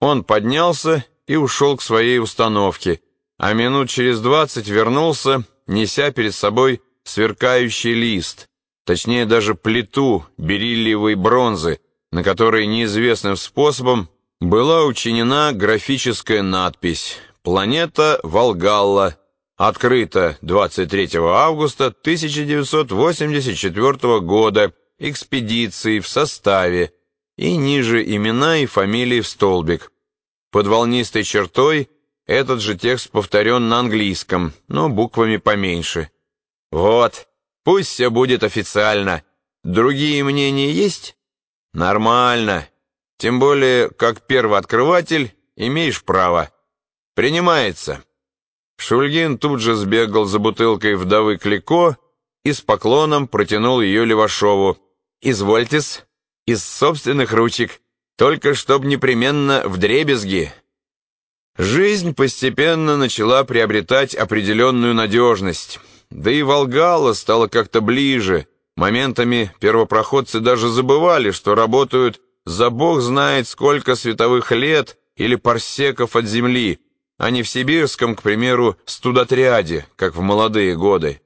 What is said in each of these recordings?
Он поднялся и ушел к своей установке, а минут через двадцать вернулся, неся перед собой сверкающий лист, точнее даже плиту бериллиевой бронзы, на которой неизвестным способом была учинена графическая надпись «Планета Волгалла», открыта 23 августа 1984 года экспедицией в составе и ниже имена и фамилии в столбик. Под волнистой чертой этот же текст повторен на английском, но буквами поменьше. Вот, пусть все будет официально. Другие мнения есть? Нормально. Тем более, как первооткрыватель, имеешь право. Принимается. Шульгин тут же сбегал за бутылкой вдовы Клико и с поклоном протянул ее Левашову. «Извольтесь, из собственных ручек, только чтоб непременно в дребезги». Жизнь постепенно начала приобретать определенную надежность. Да и Волгала стала как-то ближе. Моментами первопроходцы даже забывали, что работают за бог знает сколько световых лет или парсеков от Земли, а не в сибирском, к примеру, студотряде, как в молодые годы.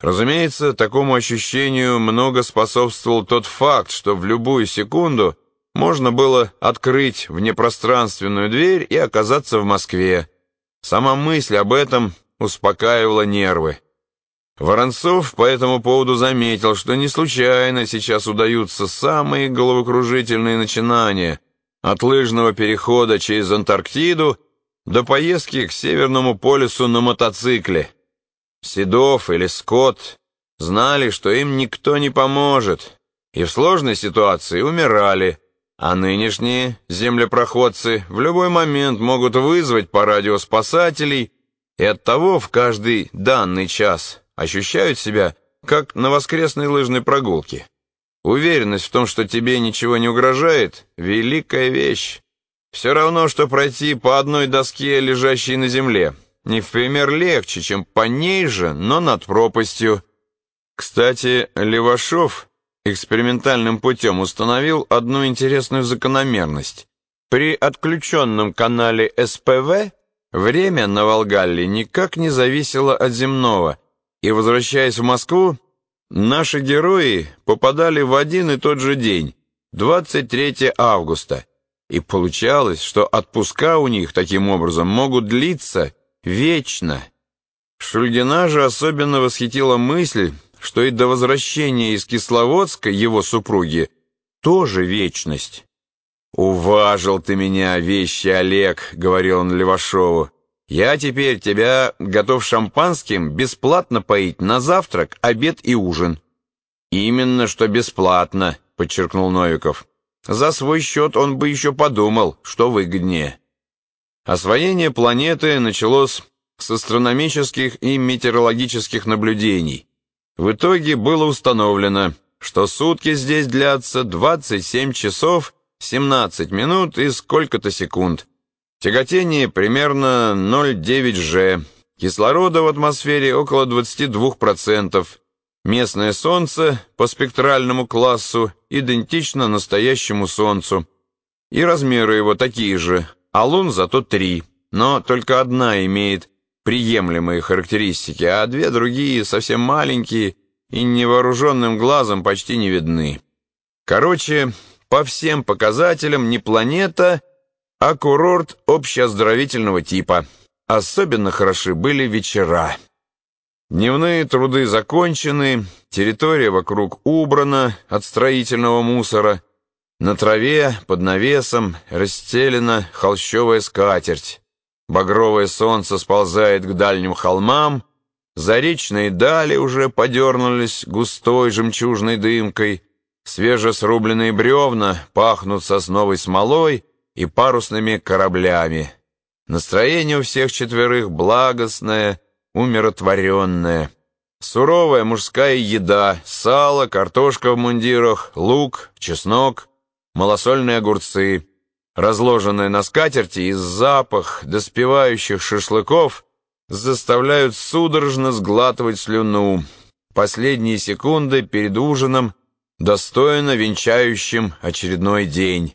Разумеется, такому ощущению много способствовал тот факт, что в любую секунду можно было открыть внепространственную дверь и оказаться в Москве. Сама мысль об этом успокаивала нервы. Воронцов по этому поводу заметил, что не случайно сейчас удаются самые головокружительные начинания от лыжного перехода через Антарктиду до поездки к Северному полюсу на мотоцикле. Седов или Скотт знали, что им никто не поможет, и в сложной ситуации умирали, а нынешние землепроходцы в любой момент могут вызвать по радио спасателей, и оттого в каждый данный час ощущают себя как на воскресной лыжной прогулке. Уверенность в том, что тебе ничего не угрожает — великая вещь. Все равно, что пройти по одной доске, лежащей на земле — не в пример легче, чем по ней же, но над пропастью. Кстати, Левашов экспериментальным путем установил одну интересную закономерность. При отключенном канале СПВ время на Волгалле никак не зависело от земного, и, возвращаясь в Москву, наши герои попадали в один и тот же день, 23 августа, и получалось, что отпуска у них таким образом могут длиться вечно. Шульгина же особенно восхитила мысль, что и до возвращения из Кисловодска его супруги тоже вечность. «Уважил ты меня, вещи Олег», — говорил он Левашову. «Я теперь тебя готов шампанским бесплатно поить на завтрак, обед и ужин». «Именно что бесплатно», — подчеркнул Новиков. «За свой счет он бы еще подумал, что выгоднее». Освоение планеты началось с астрономических и метеорологических наблюдений. В итоге было установлено, что сутки здесь длятся 27 часов 17 минут и сколько-то секунд. Тяготение примерно 0,9 G. Кислорода в атмосфере около 22%. Местное Солнце по спектральному классу идентично настоящему Солнцу. И размеры его такие же – а лун зато три, но только одна имеет приемлемые характеристики, а две другие совсем маленькие и невооруженным глазом почти не видны. Короче, по всем показателям не планета, а курорт общеоздоровительного типа. Особенно хороши были вечера. Дневные труды закончены, территория вокруг убрана от строительного мусора, на траве под навесом расстелена холщовая скатерть. Багровое солнце сползает к дальним холмам, заречные дали уже подернулись густой жемчужной дымкой, свежесрубленные бревна пахнут сосновой смолой и парусными кораблями. Настроение у всех четверых благостное, умиротворенное. Суровая мужская еда, сало, картошка в мундирах, лук, чеснок — малосольные огурцы, разложенные на скатерти, и запах доспевающих шашлыков заставляют судорожно сглатывать слюну. Последние секунды перед ужином достойно венчающим очередной день.